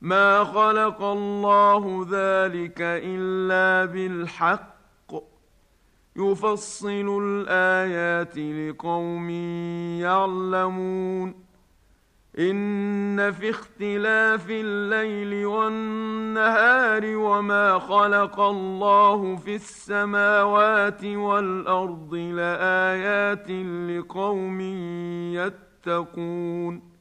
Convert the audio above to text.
ما خلق الله ذلك الا بالحق يفصل الايات لقوم يعلمون ان في اختلاف الليل والنهار وما خلق الله في السماوات والارض لايات لقوم يتقون